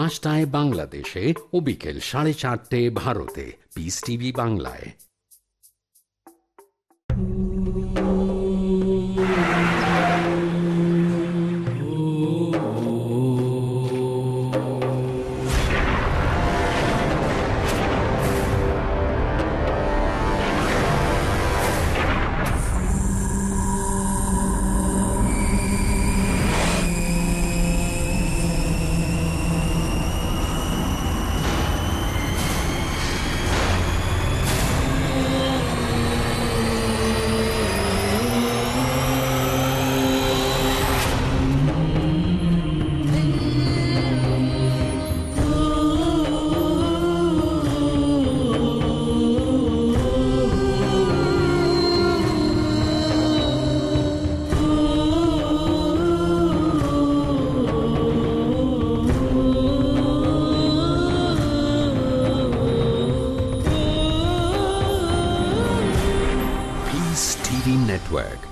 পাঁচটায় বাংলাদেশে ও বিকেল সাড়ে চারটে ভারতে। পিস টিভি বাংলায়।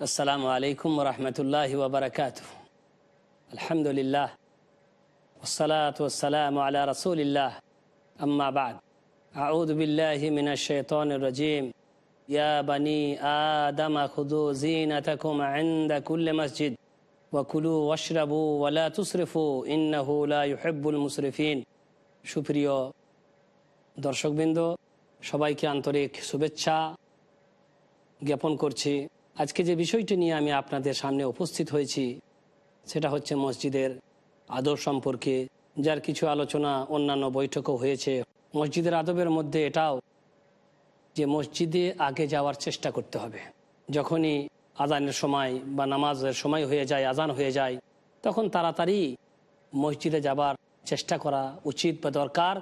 আসসালামু আলাইকুম রহমতুল্লাহ ওবরাকাত আলহামদুলিল্লাহ। ওসালাতাম ওসালাম রসুলিল্লাহ। আম্মাবাদ আউদ বিল্লাহি মিনা রজিম। ইয়া বানি মসজিদ। ওয়াকুলু ওয়াশরাবু ওয়ালা সুপ্রিয় দর্শকবৃন্দ, সবাইকে আন্তরিক শুভেচ্ছা জ্ঞাপন করছি। আজকে যে বিষয়টি নিয়ে আমি আপনাদের সামনে উপস্থিত হয়েছি, সেটা হচ্ছে মসজিদের আদর সম্পর্কে, যার কিছু আলোচনা অন্যান্য বৈঠকও হয়েছে। মসজিদের আদবের মধ্যে এটাও যে মসজিদে আগে যাওয়ার চেষ্টা করতে হবে। যখনই আজানের সময় বা নামাজের সময় হয়ে যায় আজান হয়ে যায়, তখন তাড়াতাড়ি মসজিদে যাবার চেষ্টা করা উচিত বা দরকার।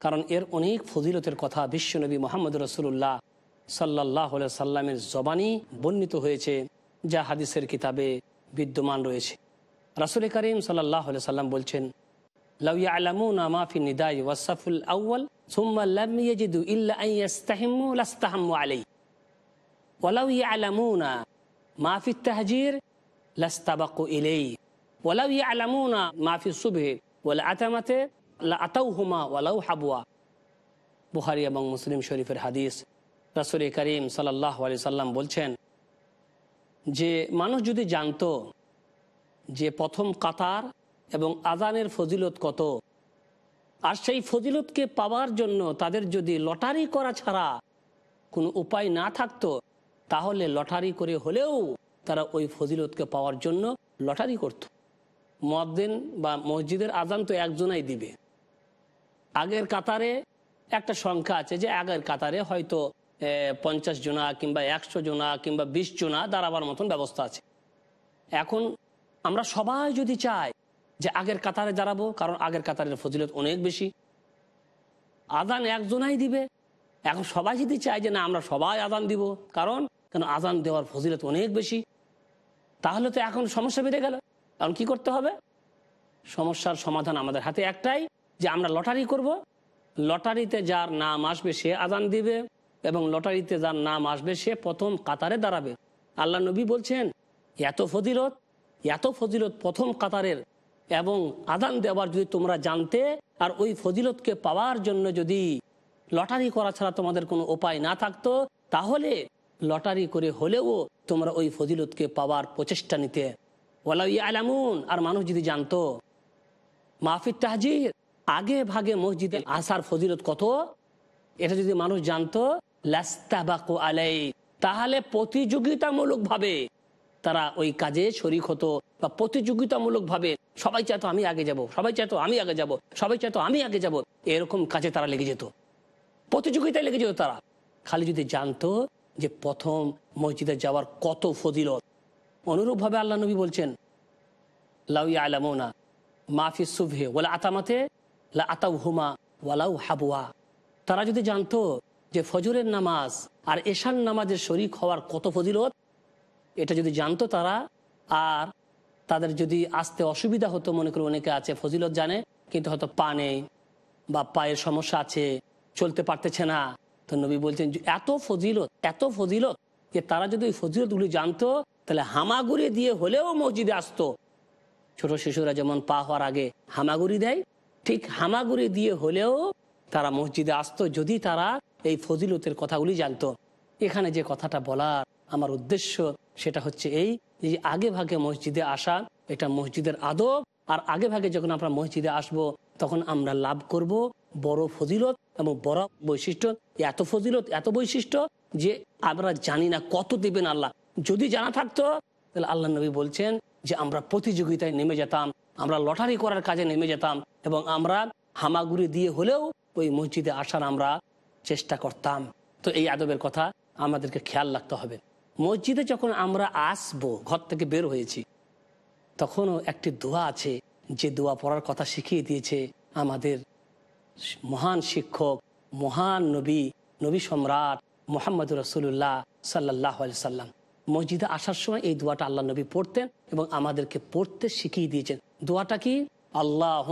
কারণ এর অনেক ফজিলতের কথা বিশ্বনবী মোহাম্মদ রসুল্লাহ সাল্লাহ সাল্লামের জবানি বর্ণিত হয়েছে, যা হাদিসের কিতাবে বিদ্যমান রয়েছে। রাসুল করিম সাল্লাহ সাল্লাম বলছেন লাউয়া আলামুনা মাফি নিদাই ওয়াসাফুল আউ্য়াল, সুম্মা লাম ইয়াজিদু ইল্লা আন ইয়াস্তাহিম্মু লাস্তাহাম্মু আলাইহি। ওয়ালাউ ইয়ালামুনা মা ফি তাহজির, লাস্তাবাকু ইলাইহি। ওয়ালাউ ইয়ালামুনা মা ফি সুবহি, ওয়াল আতামাতে লা আতাউহুমা ওয়ালাউ হাবওয়া। বুখারী এবং মুসলিম শরীফের হাদিস রাসুল করিম সাল্লাহ আলি সাল্লাম বলছেন, যে মানুষ যদি জানতো যে প্রথম কাতার এবং আজানের ফজিলত কত, আর সেই ফজিলতকে পাওয়ার জন্য তাদের যদি লটারি করা ছাড়া কোনো উপায় না থাকতো, তাহলে লটারি করে হলেও তারা ওই ফজিলতকে পাওয়ার জন্য লটারি করত। মদ্দিন বা মসজিদের আজান তো একজনাই দিবে। আগের কাতারে একটা সংখ্যা আছে যে আগের কাতারে হয়তো পঞ্চাশ জোনা কিংবা একশো জনা কিংবা বিশ জোনা দাঁড়াবার মতন ব্যবস্থা আছে। এখন আমরা সবাই যদি চাই যে আগের কাতারে দাঁড়াবো, কারণ আগের কাতারের ফজিলত অনেক বেশি। আদান একজনাই দিবে। এখন সবাই যদি চায় যে না, আমরা সবাই আদান দিব, কারণ কেন আদান দেওয়ার ফজিলত অনেক বেশি, তাহলে তো এখন সমস্যা বেড়ে গেল। এখন কি করতে হবে? সমস্যার সমাধান আমাদের হাতে একটাই, যে আমরা লটারি করব। লটারিতে যার নাম আসবে, সে আদান দিবে। এবং লটারিতে যার নাম আসবে, সে প্রথম কাতারে দাঁড়াবে। আল্লাহ নবী বলছেন, এত ফজিলত এত ফজিলত প্রথম কাতারের এবং আদান দেওয়ার যদি তোমরা জানতে, আর ওই ফজিলতকে পাওয়ার জন্য যদি লটারি করা ছাড়া তোমাদের কোনো উপায় না থাকতো, তাহলে লটারি করে হলেও তোমরা ওই ফজিলতকে পাওয়ার প্রচেষ্টা নিতে। ওলাই আলামুন আর মানুষ যদি জানতো মাহফির তাহজির আগে ভাগে মসজিদে আসার ফজিলত কত? এটা যদি মানুষ জানতো তাহলে প্রতিযোগিতামূলকভাবে তারা ওই কাজে শরিক হতো বা প্রতিযোগিতামূলকভাবে সবাই চাইতো আমি আগে যাব, সবাই চাইতো আমি আগে যাব, সবাই চাইতো আমি আগে যাব, এরকম কাজে তারা লেগে যেত। প্রতিযোগিতায় লেগে যেত তারা। খালি যদি জানতো যে প্রথম মসজিদে যাওয়ার কত ফজিলত, অনুরূপভাবে আল্লাহ নবী বলছেন আলামোনা মাফি আতামাতে লা আতাউ হুমা ওয়ালাউ হাবুয়া তারা যদি জানতো যে ফজরের নামাজ আর এশান নামাজের শরিক হওয়ার কত ফজিলত? এটা যদি জানতো তারা, আর তাদের যদি আসতে অসুবিধা হতো, মনে করি অনেকে আছে ফজিলত জানে, কিন্তু হয়তো পা নেই বা পায়ের সমস্যা আছে, চলতে পারতেছে না। তো নবী বলছেন এত ফজিলত এত ফজিলত যে তারা যদি ওই ফজিলতগুলি জানতো, তাহলে হামাগুড়ি দিয়ে হলেও মসজিদে আসতো। ছোট শিশুরা যেমন পা হওয়ার আগে হামাগুড়ি দেয়, ঠিক হামাগুড়ি দিয়ে হলেও তারা মসজিদে আসতো, যদি তারা এই ফজিলতের কথাগুলি জানতো। এখানে যে কথাটা বলার আমার উদ্দেশ্য সেটা হচ্ছে এই যে আগে ভাগে মসজিদে আসা এটা মসজিদের আদব, আর আগে ভাগে যখন আমরা মসজিদে আসব তখন আমরা লাভ করব বড় ফজিলত এবং বড় বৈশিষ্ট্য। এত ফজিলত, এত বৈশিষ্ট্য যে আমরা জানি না কত দেবেন আল্লাহ। যদি জানা থাকতো, তাহলে আল্লাহ নবী বলছেন যে আমরা প্রতিযোগিতায় নেমে যেতাম, আমরা লটারি করার কাজে নেমে যেতাম এবং আমরা হামাগুড়ি দিয়ে হলেও ওই মসজিদে আসার আমরা চেষ্টা করতাম। তো এই আদবের কথা আমাদেরকে খেয়াল রাখতে হবে। মসজিদে যখন আমরা আসব, ঘর থেকে বের হয়েছি, তখনও একটি দোয়া আছে। যে দোয়া পড়ার কথা শিখিয়ে দিয়েছে আমাদের মহান শিক্ষক, মহান নবী নবী সম্রাট মোহাম্মদ রসুল্লাহ সাল্লাহ সাল্লাম। মসজিদে আসার সময় এই দোয়াটা আল্লাহ নবী পড়তেন এবং আমাদেরকে পড়তে শিখিয়ে দিয়েছেন। দোয়াটা কি? আল্লাহ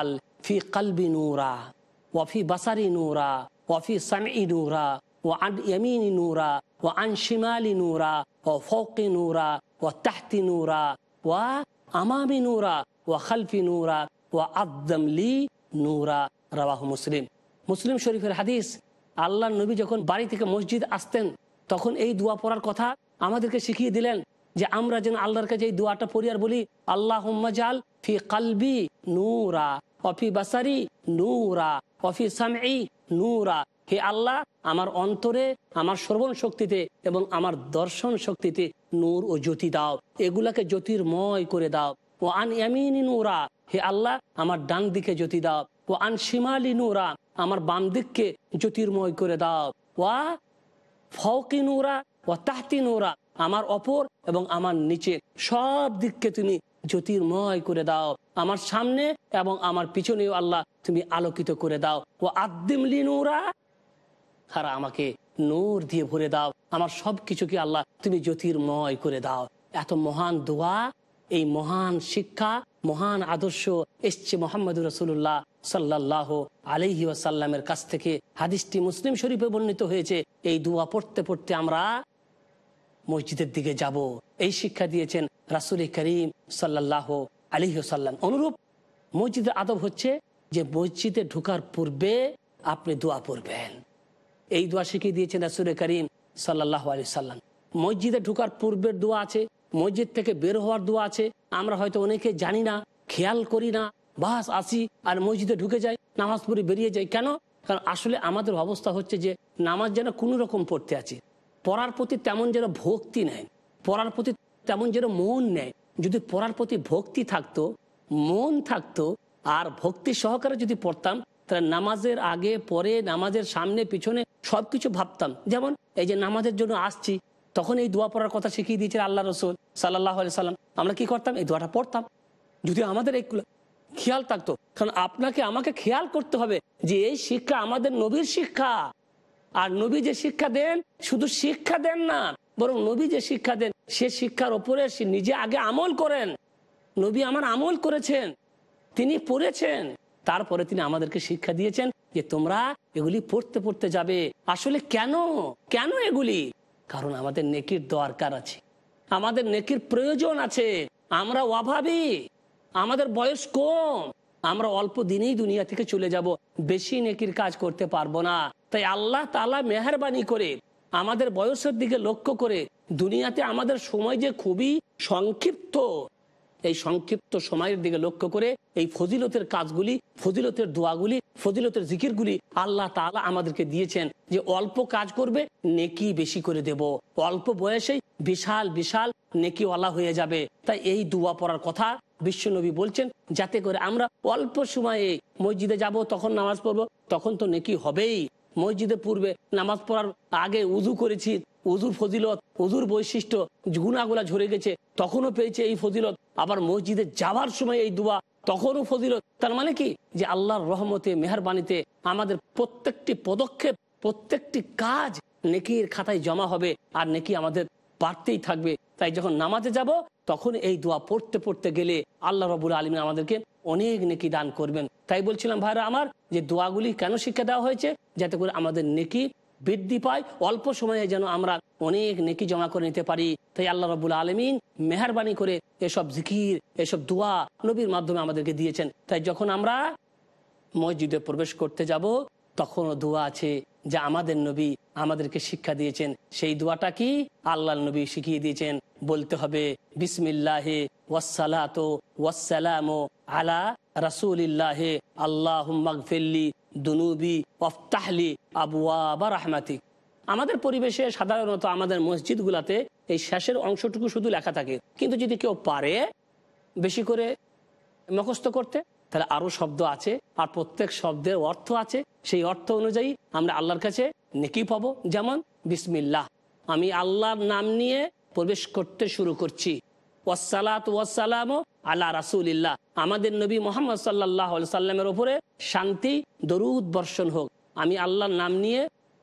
আল ফি কালবি নূরা ওয়াফি বাসারি নূরা ওয়াফি সামি নূরা ও আন ইয়ামিনি নূরা ও আন শিমালি নূরা ও ফৌকি নূরা ও তাহতি নূরা ওয়া আমামি নূরা ও খালফি নূরা ও আদম লি নূরা রাবাহ মুসলিম মুসলিম শরীফের হাদিস আল্লাহ নবী যখন বাড়ি থেকে মসজিদ আসতেন, তখন এই দোয়া পড়ার কথা আমাদেরকে শিখিয়ে দিলেন যে আমরা যেন আল্লাহর কাছে এই দোয়াটা পড়ি আর বলি আল্লাহ জাল ফি কালবি নূরা অফি বাসারি নূরা অফি সামি নূরা। হে আল্লাহ, আমার অন্তরে, আমার শ্রবণ শক্তিতে এবং আমার দর্শন শক্তিতে নূর ও জ্যোতি দাও। এগুলাকে জ্যোতির্ময় করে দাও। ও আন ইয়ামিনী নূরা, হে আল্লাহ, আমার ডান দিকে জ্যোতি দাও। ও আন শিমালি নূরা, আমার বাম দিককে জ্যোতির্ময় করে দাও। ওয়া ফৌকি নূরা, ও তাহতি নূরা, আমার অপর এবং আমার নিচে সব দিককে তুমি জ্যোতির্ময় করে দাও। আমার সামনে এবং আমার পিছনেও আল্লাহ তুমি আলোকিত করে দাও। ও আদ্দিমলি নূরা আর আমাকে নূর দিয়ে ভরে দাও। আমার সব কিছুকে আল্লাহ তুমি জ্যোতির্ময় করে দাও। এত মহান দোয়া, এই মহান শিক্ষা, মহান আদর্শ এসছে মোহাম্মদ রসুল্লাহ সাল্লাহ আলহি ওয়াসাল্লামের কাছ থেকে। হাদিসটি মুসলিম শরীফে বর্ণিত হয়েছে। এই দোয়া পড়তে পড়তে আমরা মসজিদের দিকে যাব। এই শিক্ষা দিয়েছেন রাসুল করিম সাল্লাহ আলহি সাল্লাম অনুরূপ মসজিদের আদব হচ্ছে যে মসজিদে ঢুকার পূর্বে আপনি দোয়া পড়বেন। এই দোয়া শিখিয়ে দিয়েছেন রাসুল করিম সাল্লাহ আলি সাল্লাম মসজিদে ঢুকার পূর্বের দোয়া আছে, মসজিদ থেকে বের হওয়ার দোয়া আছে। আমরা হয়তো অনেকে জানি না, খেয়াল করি না, বাস আসি আর মসজিদে ঢুকে যাই, নামাজ পড়ে বেরিয়ে যাই। কেন? কারণ আসলে আমাদের অবস্থা হচ্ছে যে নামাজ যেন কোনো রকম পড়তে আছে। পড়ার প্রতি তেমন যেন ভক্তি নেয়, পড়ার প্রতি তেমন যেন মন নেয়। যদি পড়ার প্রতি ভক্তি থাকতো, মন থাকতো, আর ভক্তি সহকারে যদি পড়তাম, তাহলে নামাজের আগে, পরে, নামাজের সামনে, পিছনে সবকিছু ভাবতাম। যেমন এই যে নামাজের জন্য আসছি, তখন এই দোয়া পড়ার কথা শিখিয়ে দিয়েছেন আল্লাহ রসুল সাল্লাহ সাল্লাম। আমরা কি করতাম? এই দোয়াটা পড়তাম। যদি আমাদের এইগুলো খেয়াল থাকতো, কারণ আপনাকে আমাকে খেয়াল করতে হবে যে এই শিক্ষা আমাদের নবীর শিক্ষা। আর নবী যে শিক্ষা দেন, শুধু শিক্ষা দেন না, বরং নবী যে শিক্ষা দেন, সে শিক্ষার ওপরে সে নিজে আগে আমল করেন। নবী আমার আমল করেছেন, তিনি পড়েছেন। তারপরে তিনি আমাদেরকে শিক্ষা দিয়েছেন যে তোমরা এগুলি পড়তে পড়তে যাবে। আসলে কেন? কেন এগুলি? কারণ আমাদের নেকির দরকার আছে। আমাদের নেকির প্রয়োজন আছে। আমরা অভাবী। আমাদের বয়স কম। আমরা অল্প দিনেই দুনিয়া থেকে চলে যাব। বেশি নেকির কাজ করতে পারব না। তাই আল্লাহ তালা মেহরবানি করে আমাদের বয়সের দিকে লক্ষ্য করে দুনিয়াতে আমাদের সময় যে খুবই সংক্ষিপ্ত, এই সংক্ষিপ্ত সময়ের দিকে লক্ষ্য করে এই ফজিলতের কাজগুলি, ফজিলতের দোয়াগুলি, ফজিলতের জিকিরগুলি আল্লাহ তাআলা আমাদেরকে দিয়েছেন যে অল্প কাজ করবে, নেকি বেশি করে দেব। অল্প বয়সেই বিশাল বিশাল নেকিওয়ালা হয়ে যাবে। তাই এই দোয়া পড়ার কথা বিশ্বনবী বলছেন, যাতে করে আমরা অল্প সময়ে মসজিদে যাব, তখন নামাজ পড়ব, তখন তো নেকি হবেই। মসজিদে পূর্বে নামাজ পড়ার আগে উজু করেছি উজুর ফজিলত উজুর বৈশিষ্ট্য গুণাগুলা ঝরে গেছে, তখনও পেয়েছে এই ফজিলত। আবার মসজিদে যাওয়ার সময় এই দোয়া, তখনও ফজিলত। তার মানে কি? যে আল্লাহর রহমতে, মেহরবানিতে আমাদের প্রত্যেকটি পদক্ষেপ, প্রত্যেকটি কাজ নেকির খাতায় জমা হবে, আর নেকি আমাদের বাড়তেই থাকবে। তাই যখন নামাজে যাব, তখন এই দোয়া পড়তে পড়তে গেলে আল্লাহ রবুল আলমী আমাদেরকে অনেক নেকি দান করবেন। তাই বলছিলাম ভাইরা আমার, যে দোয়াগুলি কেন শিক্ষা দেওয়া হয়েছে, যাতে করে আমাদের নেকি বৃদ্ধি পায়, অল্প সময়ে যেন আমরা অনেক নেকি জমা করে নিতে পারি। তাই আল্লাহ রবুল আলমিন মেহরবানি করে এসব জিকির, এসব দোয়া নবীর মাধ্যমে আমাদেরকে দিয়েছেন। তাই যখন আমরা মসজিদে প্রবেশ করতে যাব, তখনও দোয়া আছে যা আমাদের নবী আমাদেরকে শিক্ষা দিয়েছেন। সেই দোয়াটা কি আল্লাহ নবী শিখিয়ে দিয়েছেন। বলতে হবে, বিসমিল্লাহে ওয়াসালাত ওয়াসালাম আলা রাসুলিল্লাহে। আল্লাহ মাগফিল্লি দুনুবি অফতাহলি আবুয়া রাহমাতিক। আমাদের পরিবেশে সাধারণত আমাদের মসজিদগুলাতে এই শেষের অংশটুকু শুধু লেখা থাকে। কিন্তু যদি কেউ পারে বেশি করে মুখস্থ করতে তাহলে আরও শব্দ আছে, আর প্রত্যেক শব্দের অর্থ আছে। সেই অর্থ অনুযায়ী আমরা আল্লাহর কাছে নেকি পাবো। যেমন, বিসমিল্লাহ। আমি আল্লাহর নাম নিয়ে প্রবেশ করতে শুরু করছি। ওয়াসালাত ওয়াসালাম আল্লাহ রাসুলিল্লাহ। আমাদের নবী মোহাম্মদ সাল্লাহ সাল্লামের ওপরে শান্তি, দরুদ বর্ষণ হোক। আমি আল্লাহর নাম নিয়ে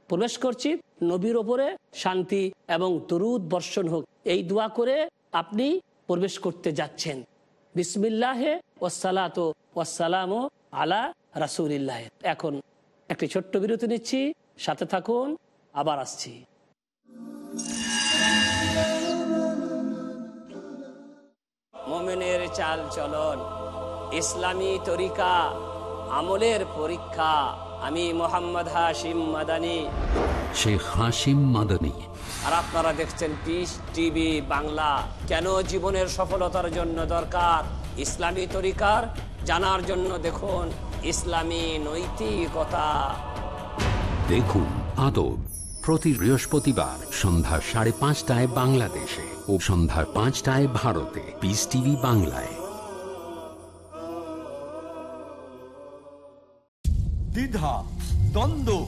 প্রবেশ করছি, নবীর ওপরে শান্তি এবং দরুদ বর্ষণ হোক। এই দোয়া করে আপনি প্রবেশ করতে যাচ্ছেন। বিসমিল্লাহে ওসালাত ওয়াসালাম আলা রাসুলিল্লাহ। এখন একটি ছোট্ট বিরতি নিচ্ছি, সাথে থাকুন, আবার আসছি। মোমেনের চাল চলন, ইসলামী তরিকা, আমলের পরীক্ষা, আমি মোহাম্মদ হাশিম মাদানি। শেখ হাসিম মাদানী। আর আপনারা দেখছেন পিস টিভি বাংলা। কেন জীবনের সফলতার জন্য দরকার ইসলামী তরিকার? জানার জন্য দেখুন ইসলামী নৈতিকতা। দেখুন আদব প্রতি বৃহস্পতিবার সন্ধ্যা সাড়ে পাঁচটায় বাংলাদেশে ও সন্ধ্যা পাঁচটায় ভারতে পিস টিভি বাংলায়। দ্বিধা দ্বন্দ্ব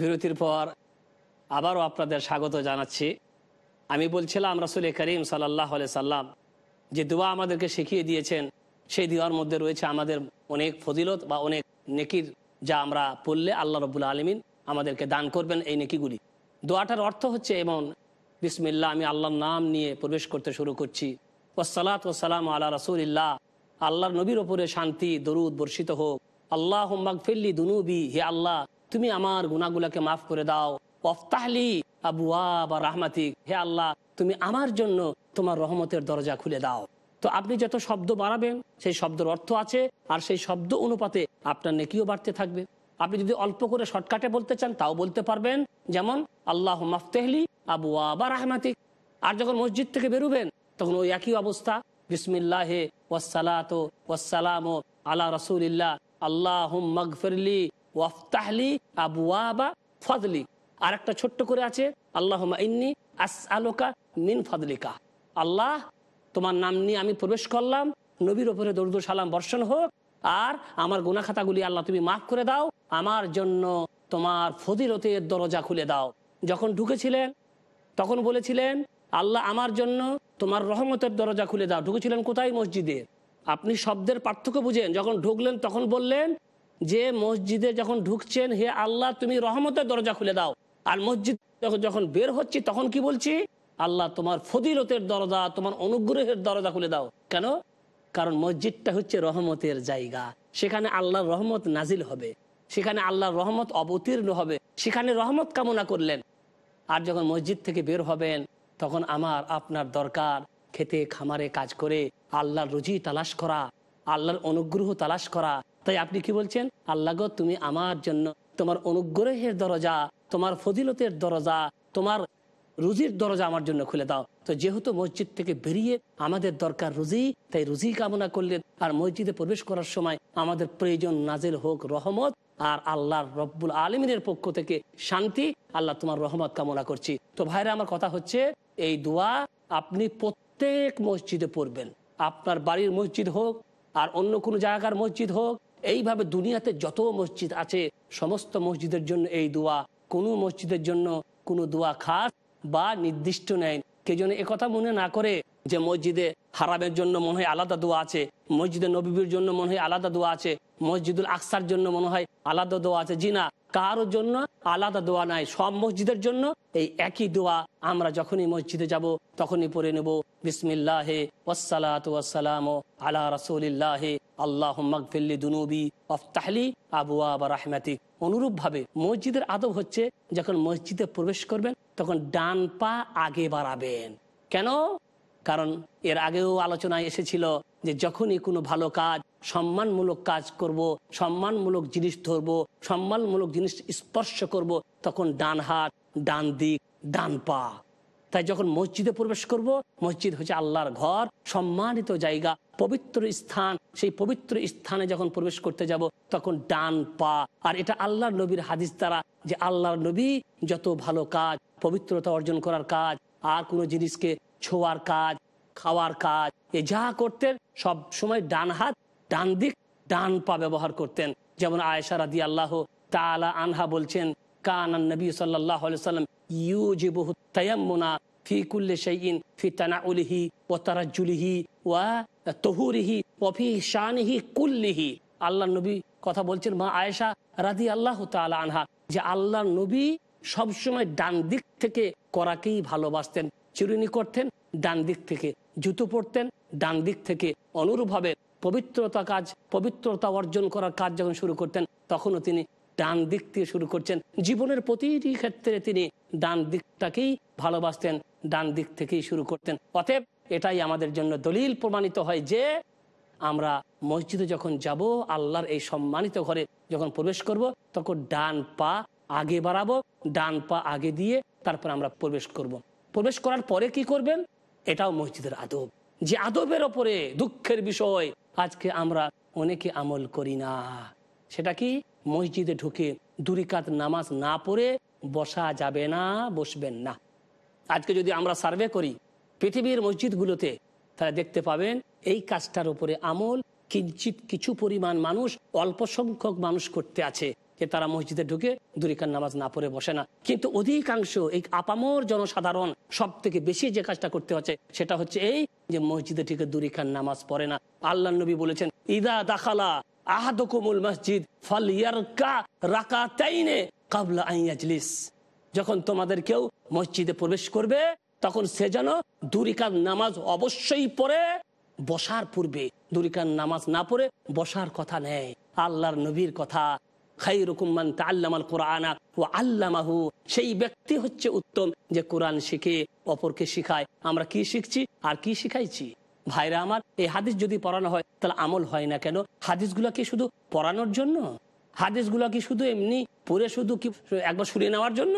বিরতির পর আবারও আপনাদের স্বাগত জানাচ্ছি। আমি বলছিলাম রাসুল করিম সাল্লাহ সাল্লাম যে দোয়া আমাদেরকে শিখিয়ে দিয়েছেন, সেই দোয়ার মধ্যে রয়েছে আমাদের অনেক ফজিলত বা অনেক নেকির যা আমরা পড়লে আল্লাহ রবুল্লা আলমিন আমাদেরকে দান করবেন এই নেকিগুলি। দোয়াটার অর্থ হচ্ছে এমন বিসমিল্লা আমি আল্লাহর নাম নিয়ে প্রবেশ করতে শুরু করছি। ওসালাত ওসালাম আল্লাহ রসুলিল্লাহ। আল্লাহর নবীর ওপরে শান্তি, দরুদ বর্ষিত হোক। আল্লাহ ফিল্লি দুনুবি, হে আল্লাহ তুমি আমার গুনাগুলাকে মাফ করে দাও। অফতাহলি আবুয়া বা রাহমাতিক। হে আল্লাহ, তুমি আমার জন্য তোমার রহমতের দরজা খুলে দাও। তো আপনি যত শব্দ বাড়াবেন, সেই শব্দের অর্থ আছে, আর সেই শব্দ অনুপাতে আপনার নেকিও বাড়তে থাকবে। আপনি যদি অল্প করে শর্টকাটে বলতে চান, তাও বলতে পারবেন, যেমন, আল্লাহ মাফতেহলি আবু বা রাহমাতিক। আর যখন মসজিদ থেকে বেরোবেন, তখন ওই একই অবস্থা, বিসমিল্লাহে ওয়াসালাত ওয়াসালাম আলা রসুলিল্লাহ আল্লাহ মগফিরলি ওয়াফতাহলি আবুয়া বা ফদলি আর একটা ছোট্ট করে আছে আল্লাহ ইন্নি আস আলোকা মিন ফদলিকা। আল্লাহ, তোমার নাম নিয়ে আমি প্রবেশ করলাম, নবীর ওপরে দরুদ সালাম বর্ষণ হোক, আর আমার গুনাখাতাগুলি আল্লাহ তুমি মাফ করে দাও, আমার জন্য তোমার ফদিলতের দরজা খুলে দাও। যখন ঢুকেছিলেন, তখন বলেছিলেন, আল্লাহ আমার জন্য তোমার রহমতের দরজা খুলে দাও। ঢুকেছিলেন কোথায়? মসজিদে। আপনি শব্দের পার্থক্য বুঝেন। যখন ঢুকলেন, তখন বললেন যে মসজিদে যখন ঢুকছেন, হে আল্লাহ, তুমি রহমতের দরজা খুলে দাও। আর মসজিদ যখন বের হচ্ছি, তখন কি বলছি? আল্লাহ, তোমার ফদিলতের দরজা, তোমার অনুগ্রহের দরজা খুলে দাও। কেন? কারণ মসজিদটা হচ্ছে রহমতের জায়গা। সেখানে আল্লাহর রহমত নাজিল হবে। সেখানে আল্লাহর রহমত অবতীর্ণ হবে। সেখানে রহমত কামনা করলেন। আর যখন মসজিদ থেকে বের হবেন, তখন আমার, আপনার দরকার, খেতে, খামারে কাজ করে, আল্লাহর রুজি তালাশ করা, আল্লাহর অনুগ্রহ তালাশ করা তাই আপনি কি বলছেন? আল্লাহ গো, তুমি আমার জন্য তোমার অনুগ্রহের দরজা, তোমার ফজিলতের দরজা, তোমার রুজির দরজা আমার জন্য খুলে দাও। তো যেহেতু মসজিদ থেকে বেরিয়ে আমাদের দরকার রুজি, তাই রুজি কামনা করলেন। আর মসজিদে প্রবেশ করার সময় আমাদের প্রয়োজন নাজেল হোক রহমত, আর আল্লাহর রব্বুল আলমিনের পক্ষ থেকে শান্তি। আল্লাহ তোমার রহমত কামনা করছি। তো ভাইরা, আমার কথা হচ্ছে, এই দোয়া আপনি প্রত্যেক মসজিদে পড়বেন। আপনার বাড়ির মসজিদ হোক, আর অন্য কোনো জায়গার মসজিদ হোক এইভাবে দুনিয়াতে যত মসজিদ আছে, সমস্ত মসজিদের জন্য এই দোয়া। কোনো মসজিদের জন্য কোনো দোয়া খাস বা নির্দিষ্ট নেয় কে যেন একথা মনে না করে যে মসজিদে হারামের জন্য মনে হয় আলাদা দোয়া আছে, মসজিদে নবীর জন্য মনে হয় আলাদা দোয়া আছে, মসজিদুল আকসার জন্য মনে হয় আলাদা দোয়া আছে। জি না, কারোর জন্য আলাদা দোয়া নাই, সব মসজিদের জন্য এই একই দোয়া। আমরা যখনই মসজিদে যাব, তখনই পড়ে নেব, বিসমিল্লাহে ওসালাত ওয়াসালাম আলা রসুলিল্লাহে আল্লাহ মকফিল্লি দুনুবি অফতাহলি আবু আবা রাহমাতিক। অনুরূপ ভাবে মসজিদের আদব হচ্ছে, যখন মসজিদে প্রবেশ করবেন, তখন ডান পা আগে বাড়াবেন। কেন? কারণ এর আগেও আলোচনায় এসেছিল যে যখনই কোনো ভালো কাজ, সম্মানমূলক কাজ করব, সম্মানমূলক জিনিস ধরব, সম্মানমূলক জিনিস স্পর্শ করব, তখন ডান হাত, ডান দিক, ডান পা। তাই যখন মসজিদে প্রবেশ করব, মসজিদ হচ্ছে আল্লাহর ঘর, সম্মানিত জায়গা, পবিত্র স্থান। সেই পবিত্র স্থানে যখন প্রবেশ করতে যাব, তখন ডান পা। আর এটা আল্লাহর নবীর হাদিস দ্বারা যে আল্লাহর নবী যত ভালো কাজ, পবিত্রতা অর্জন করার কাজ আর কোনো জিনিসকে ছোঁয়ার কাজ, খাওয়ার কাজ, এ যা করতেন সব সময় ডান হাত, ডান দিক, ডান পা ব্যবহার করতেন। যেমন আয়েশা আল্লাহ তালা আনহা বলছেন ফি কুল্লে ও ওয়া কুল্লিহি। আল্লাহ নবী কথা বলছেন মা আয়েশা রাদি আল্লাহ আনহা, যে আল্লাহ নবী সবসময় ডান দিক থেকে করাকেই ভালোবাসতেন, চিরুনি করতেন, ডান দিক থেকে জুতো পরতেন, ডান দিক থেকে অনুরূপভাবে পবিত্রতা কাজ, পবিত্রতা অর্জন করার কাজ যখন শুরু করতেন, তখনও তিনি ডান দিক থেকে শুরু করছেন। জীবনের প্রতিটি ক্ষেত্রে তিনি ডান দিকটাকেই ভালোবাসতেন, ডান দিক থেকেই শুরু করতেন। অতএব এটাই আমাদের জন্য দলিল প্রমাণিত হয় যে, আমরা মসজিদে যখন যাব, আল্লাহর এই সম্মানিত ঘরে যখন প্রবেশ করব, তখন ডান পা আগে বাড়াবো, ডান পা আগে দিয়ে তারপর আমরা প্রবেশ করব। প্রবেশ করার পরে কি করবেন? এটাও মসজিদের আদব। যে আদবের ওপরে দুঃখের বিষয়, আজকে আমরা অনেকে আমল করি না। সেটা কি? মসজিদে ঢুকে দুরিকাত নামাজ না পড়ে বসা যাবে না, বসবেন না। আজকে যদি আমরা সার্ভে করি, পৃথিবীর মসজিদগুলোতে তারা দেখতে পাবেন, এই কাজটার উপরে আমল, কিঞ্চিত কিছু পরিমাণ মানুষ, অল্প সংখ্যক মানুষ করতে আছে। যে তারা মসজিদে ঢুকে দুরিকার নামাজ না পড়ে বসে না। কিন্তু অধিকাংশ এই আপামর জনসাধারণ সব থেকে বেশি যে কাজটা করতে হচ্ছে, সেটা হচ্ছে এই যে মসজিদে ঢুকে দুরিকার নামাজ পড়ে না। আল্লাহ নবী বলেছেন, ইদা দাখালা আহাদকুমুল মসজিদ ফল ইয়ারকা রাকাতাইনে কাবলা আইয়াজলিস যখন তোমাদের কেউ মসজিদে প্রবেশ করবে, তখন সে যেন দুরিকার নামাজ অবশ্যই পড়ে, বসার পূর্বে দুরিকার নামাজ না পড়ে বসার কথা নেই আল্লাহর নবীর কথা সেই ব্যক্তি হচ্ছে উত্তম যে কোরআন শিখে, অপরকে শিখায়। আমরা কি শিখছি আর কি শিখাইছি? ভাইরা আমার, এই হাদিস যদি পড়ানো হয়, তাহলে আমল হয় না কেন? হাদিসগুলো কি শুধু পড়ানোর জন্য? হাদিসগুলো কি শুধু এমনি পড়ে শুধু কি একবার শুনিয়ে নেওয়ার জন্য?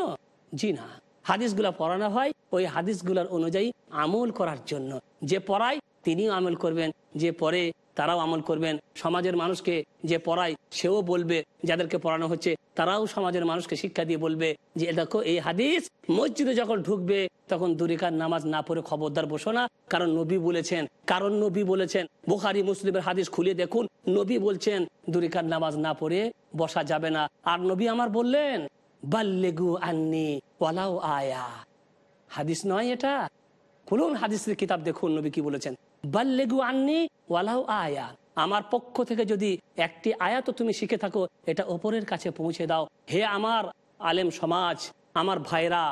জি না। হাদিসগুলা পড়ানো হয় ওই হাদিসগুলার অনুযায়ী আমল করার জন্য। যে পড়ায় তিনিও আমল করবেন, যে পড়ে তারাও আমল করবেন। সমাজের মানুষকে যে পড়ায়, সেও বলবে, যাদেরকে পড়ানো হচ্ছে, তারাও সমাজের মানুষকে শিক্ষা দিয়ে বলবে যে দেখো, এই হাদিস, মসজিদে যখন ঢুকবে, তখন দুরিকার নামাজ না পড়ে খবরদার বসো না। কারণ নবী বলেছেন, কারণ নবী বলেছেন, বুখারি মুসলিমের হাদিস খুলে দেখুন, নবী বলছেন, দুরিকার নামাজ না পড়ে বসা যাবে না। আর নবী আমার বললেন, বাল্লেগু আন্নি ওয়ালাও আয়া। হাদিস নয় এটা। খুলুন হাদিসের কিতাব দেখুন নবী কি বলেছেন। বাল্লেগু আননি ওয়ালাহ আয়া। আমার পক্ষ থেকে যদি একটি আয়াত তুমি শিখে থাকো, এটা ওপরের কাছে পৌঁছে দাও। হে আমার আলেম সমাজ, আমার ভাইরা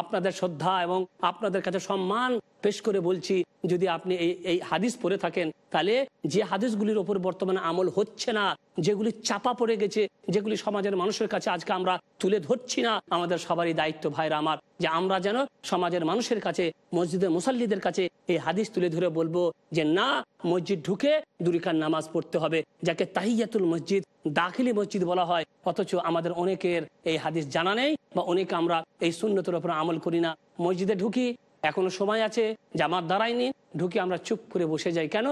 আপনাদের শ্রদ্ধা এবং আপনাদের কাছে সম্মান পেশ করে বলছি, যদি আপনি এই এই হাদিস পড়ে থাকেন, তাহলে যে হাদিসগুলির ওপর বর্তমানে আমল হচ্ছে না, যেগুলি চাপা পড়ে গেছে, যেগুলি সমাজের মানুষের কাছে আজকে আমরা তুলে ধরছি না, আমাদের সবারই দায়িত্ব ভাইরা আমার, যে আমরা যেন সমাজের মানুষের কাছে মসজিদের মুসল্লিদের কাছে এই হাদিস তুলে ধরে বলব যে না, মসজিদ ঢুকে দুরিকার নামাজ পড়তে হবে, যাকে তাহিয়াতুল মসজিদ, দাখিলি মসজিদ বলা হয়, অথচ আমাদের অনেকের এই হাদিস জানা নেই, বা অনেকে আমরা এই শূন্যতের উপর আমল করি না। মসজিদে ঢুকি এখনও সময় আছে, জামাত দাঁড়ায়নি ঢুকে আমরা চুপ করে বসে যাই। কেন?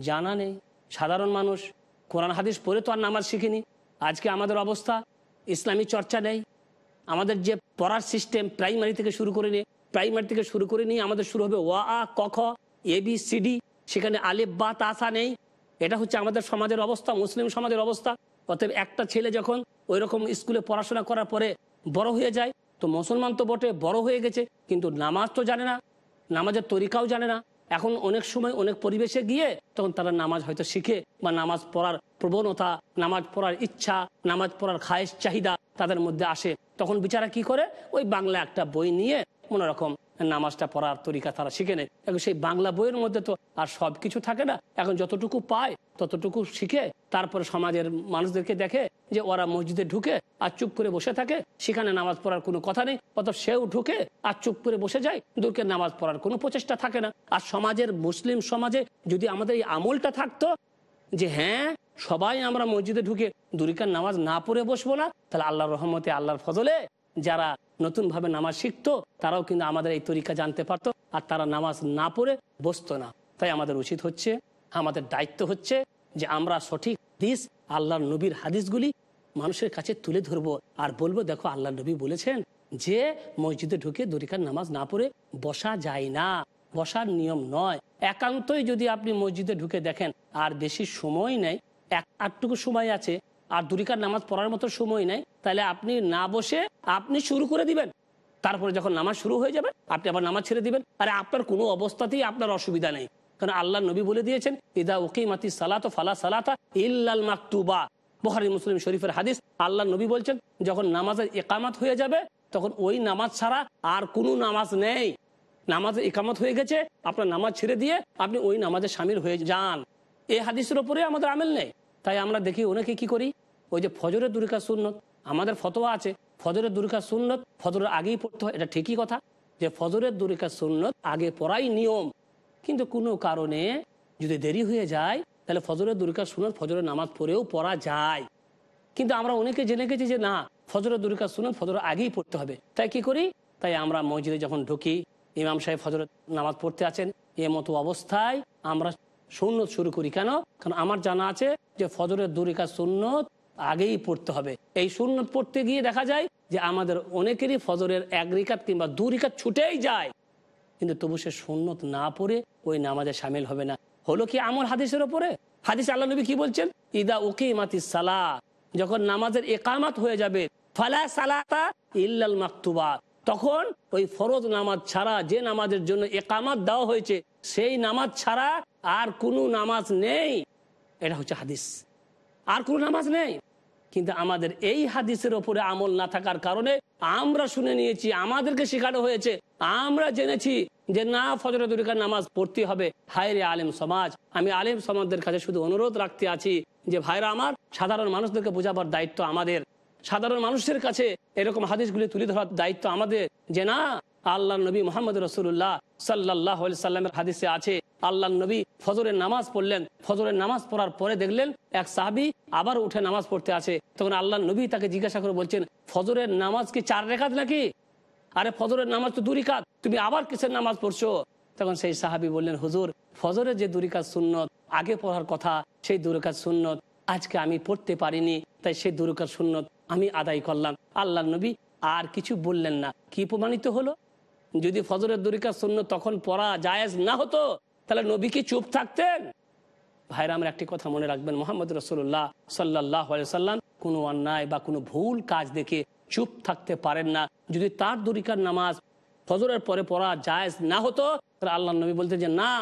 জানা নেই। সাধারণ মানুষ, কোরআন, হাদিস পড়ে তো আর নামাজ শিখিনি। আজকে আমাদের অবস্থা, ইসলামী চর্চা নেই। আমাদের যে পড়ার সিস্টেম প্রাইমারি থেকে শুরু করে নিয়ে প্রাইমারি থেকে শুরু করে নিয়ে আমাদের শুরু হবে ওয়া, আ, ক, খ, এ, বি, সি, ডি, সেখানে আলেপ বা তাসা নেই। এটা হচ্ছে আমাদের সমাজের অবস্থা, মুসলিম সমাজের অবস্থা। অতএব একটা ছেলে যখন ওই রকম স্কুলে পড়াশোনা করার পরে বড় হয়ে যায় তো মুসলমান তো বটে, বড় হয়ে গেছে, কিন্তু নামাজ তো জানে না, নামাজের তরিকাও জানে না। এখন অনেক সময় অনেক পরিবেশে গিয়ে তখন তারা নামাজ হয়তো শিখে বা নামাজ পড়ার প্রবণতা, নামাজ পড়ার ইচ্ছা, নামাজ পড়ার খায়েশ চাহিদা তাদের মধ্যে আসে। তখন বিচারা কি করে? ওই বাংলা একটা বই নিয়ে কোনোরকম নামাজটা পড়ার তরিকা তারা শিখে নেয়। এখন সেই বাংলা বইয়ের মধ্যে তো আর সব কিছু থাকে না। এখন যতটুকু পায়, ততটুকু শিখে, তারপরে সমাজের মানুষদেরকে দেখে যে ওরা মসজিদে ঢুকে আর চুপ করে বসে থাকে। সেখানে নামাজ পড়ার কোনো কথা নেই অত সেও ঢুকে আর চুপ করে বসে যায়। দূরকে নামাজ পড়ার কোনো প্রচেষ্টা থাকে না। আর সমাজের মুসলিম সমাজে যদি আমাদের এই আমলটা থাকতো যে হ্যাঁ সবাই আমরা মসজিদে ঢুকে দুরিকার নামাজ না পড়ে বসবো না, তাহলে আল্লাহর রহমতে, আল্লাহর ফজলে যারা নতুনভাবে নামাজ শিখতো, তারাও কিন্তু আমাদের এই তরিকা জানতে পারতো, আর তারা নামাজ না পড়ে বসতো না। তাই আমাদের উচিত হচ্ছে, আমাদের দায়িত্ব হচ্ছে যে আমরা সঠিক দিস আল্লাহর নবীর হাদিসগুলি মানুষের কাছে তুলে ধরবো। আর বলব, দেখো আল্লাহ নবী বলেছেন যে, মসজিদে ঢুকে দরিকার নামাজ না পড়ে বসা যায় না। বসার নিয়ম নয়। একান্তই যদি আপনি মসজিদে ঢুকে দেখেন, আর বেশি সময় নেই, এক আটটুকু সময় আছে, আর দুরিকার নামাজ পড়ার মতো সময় নেই তাহলে আপনি না বসে আপনি শুরু করে দিবেন। তারপরে যখন নামাজ শুরু হয়ে যাবে, আপনি আবার নামাজ ছেড়ে দিবেন। আরে আপনার কোনো অবস্থাতেই আপনার অসুবিধা নেই। কারণ আল্লাহ নবী বলে দিয়েছেন, ইদা ওকে মাতি সালাত ফালা সালাতা ইল্লাল মাকতুবা। বখারি, মুসলিম শরীফের হাদিস আল্লাহ নবী বলছেন, যখন নামাজের একামাত হয়ে যাবে, তখন ওই নামাজ ছাড়া আর কোনো নামাজ নেই। নামাজের একামত হয়ে গেছে, আপনার নামাজ ছেড়ে দিয়ে আপনি ওই নামাজে সামিল হয়ে যান। এই হাদিসের ওপরে আমাদের আমেল নেই। তাই আমরা দেখি ওনাকে কি করি? ওই যে ফজরের দুরিকা সুন্নত আমাদের ফতোয়া আছে, ফজরের দুরিকা সুন্নত, ফজরের আগেই পড়তে হয়, এটা ঠিকই কথা, যে ফজরের দুরিকা সুন্নত আগে পড়াই নিয়ম। কিন্তু কোনো কারণে যদি দেরি হয়ে যায়, তাহলে ফজরের দুরিকা সুন্নত ফজরের নামাজ পড়েও পড়া যায়। কিন্তু আমরা অনেকে জেনে গেছি যে না, ফজরের দুরিকা সুন্নত ফজরের আগেই পড়তে হবে। তাই কি করি? তাই আমরা মসজিদে যখন ঢুকি, ইমাম সাহেব ফজরের নামাজ পড়তে আছেন, এ মতো অবস্থায় আমরা সুন্নত শুরু করি। কেন? কারণ আমার জানা আছে যে ফজরের দুরিকা সুন্নত আগেই পড়তে হবে। এই সুন্নত পড়তে গিয়ে দেখা যায় যে আমাদের অনেকেরই ফজরের এক রিকাত কিংবা দু রিকাত ছুটেই যায়। কিন্তু তবু সে সুন্নত না পড়ে ওই নামাজে সামিল হবে না। হলো কি আমল হাদিসের ওপরে? হাদিস আল্লাহ নবী কি বলছেন? ইদা ওকে সালা। যখন নামাজের একামাত হয়ে যাবে, ফালা সালাতা ইল্লাল মাকতুবা। তখন ওই ফরজ নামাজ ছাড়া যে নামাজের জন্য একামাত দেওয়া হয়েছে, সেই নামাজ ছাড়া আর কোনো নামাজ নেই। এটা হচ্ছে হাদিস। আর কোনো নামাজ নেই। কিন্তু আমাদের এই হাদিসের ওপরে আমল না থাকার কারণে আমরা শুনে নিয়েছি, আমাদেরকে শেখানো হয়েছে। আমরা জেনেছি যে না ফজর দুরিকার নামাজ পড়তে হবে। হায় রে আলেম সমাজ, আমি আলেম সমাজদের কাছে শুধু অনুরোধ রাখতে আছি যে ভাইরা আমার, সাধারণ মানুষদেরকে বোঝাবার দায়িত্ব আমাদের। সাধারণ মানুষের কাছে এরকম হাদিসগুলি তুলে ধরার দায়িত্ব আমাদের যে না আল্লাহ নবী মোহাম্মদ রসুল্লাহ সাল্লাহ সাল্লামের হাদিসে আছে। আল্লাহ নবী ফজরের নামাজ পড়লেন। ফজরের নামাজ পড়ার পরে দেখলেন এক সাহাবি আবার উঠে নামাজ পড়তে আছে তখন আল্লাহ নবী তাকে জিজ্ঞাসা করে বলছেন, ফজরের নামাজ কি চার রেখাত নাকি? আরে, ফজরের নামাজ তো দুরি কাত তুমি আবার কিসের নামাজ পড়ছো? তখন সেই সাহাবি বললেন, হুজুর, ফজরের যে দুরিকাত সুন্নত, আগে পড়ার কথা, সেই দুরিকাত সুন্নত আজকে আমি পড়তে পারিনি, তাই সেই দুরিকাত সুন্নত আমি আদায় করলাম। আল্লাহ নবী আর কিছু বললেন না। কি প্রমাণিত হলো? যদি ফজরের দুরিকাত সুন্নত তখন পড়া জায়েজ না হতো তাহলে নবী কি চুপ থাকতেন? ভাইরা, আমার একটি কথা মনে রাখবেন। মোহাম্মদ রসুল্লাহ সাল্লাহ সাল্লাম কোনো অন্যায় বা কোনো ভুল কাজ দেখে চুপ থাকতে পারেন না। যদি তার দরিকার নামাজ ফজরের পরে পড়া জায়েজ না হতো, তাহলে আল্লাহ নবী বলতে যে, না,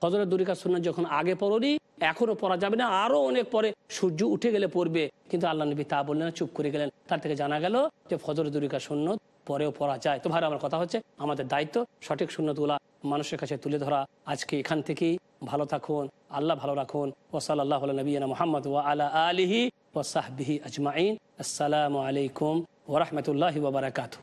ফজরের দুরিকা সুন্নত যখন আগে পড়নি, এখনও পড়া যাবে না, আরও অনেক পরে সূর্য উঠে গেলে পড়বে। কিন্তু আল্লাহ নবী তা বললেন চুপ করে গেলেন। তার থেকে জানা গেল যে ফজর দুরিকা সুন্নত পরেও পড়া যায়। তো ভাই আমার কথা হচ্ছে, আমাদের দায়িত্ব সঠিক সুন্নতগুলা মানুষের কাছে তুলে ধরা। আজকে এখান থেকেই ভালো থাকুন, আল্লাহ ভালো রাখুন। ওসাল আল্লাহ নবীনা মোহাম্মদ ওয়া আলা আলিহি ওসাহবিহি আজমাইন। আসসালামু আলাইকুম ওরহমতুল্লাহ ওবরাকাতু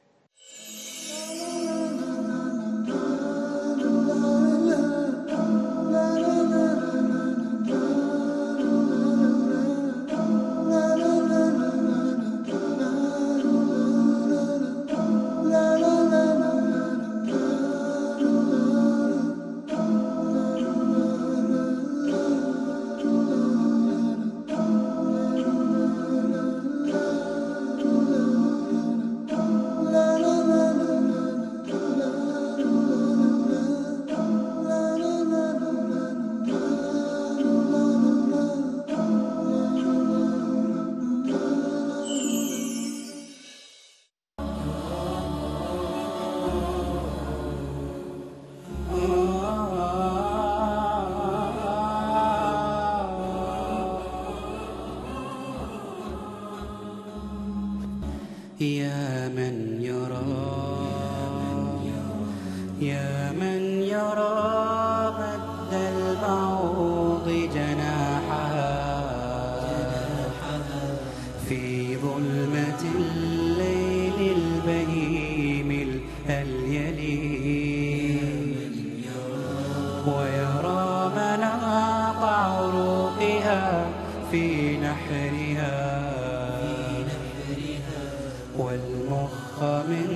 ظلمة الليل البهيم الأليل. ويرى مناط عروقها في نحرها. والمخ من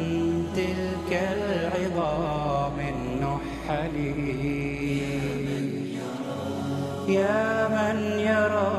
تلك العظام النحل يا من يرى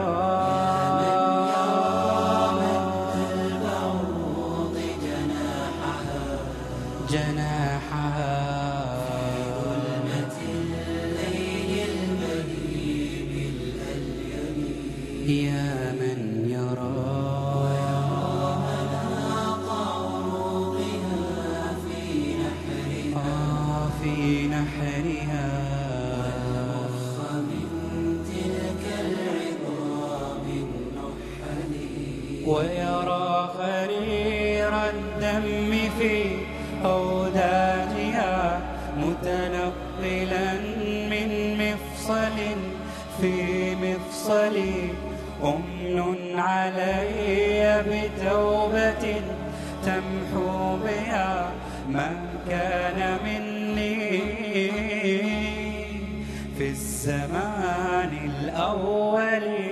ويرى خرير الدم في أوداجها متنقلا من مفصل في مفصل أمن علي بتوبة تمحو بها ما كان مني في الزمان الأول.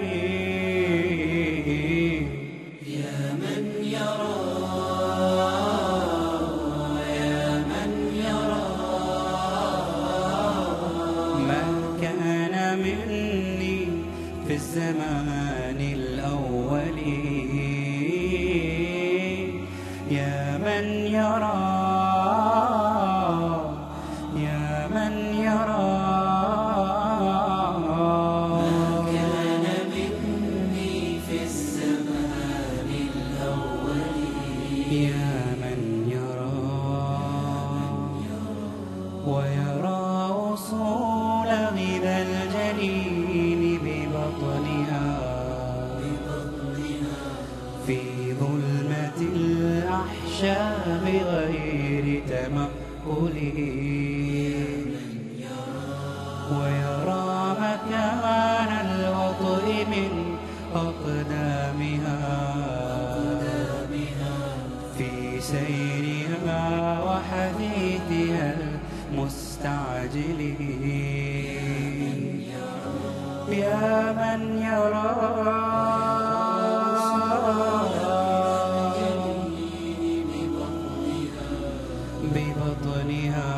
ببطنها.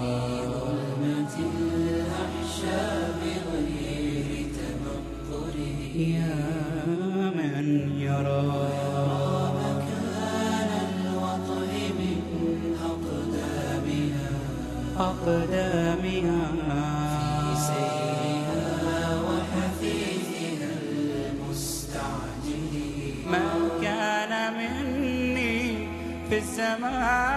في ظلمة الأحشاء بغير يا من يرى مكان الوطن من أقدامها. أقدامها في سيرها ما كان مني في الزمان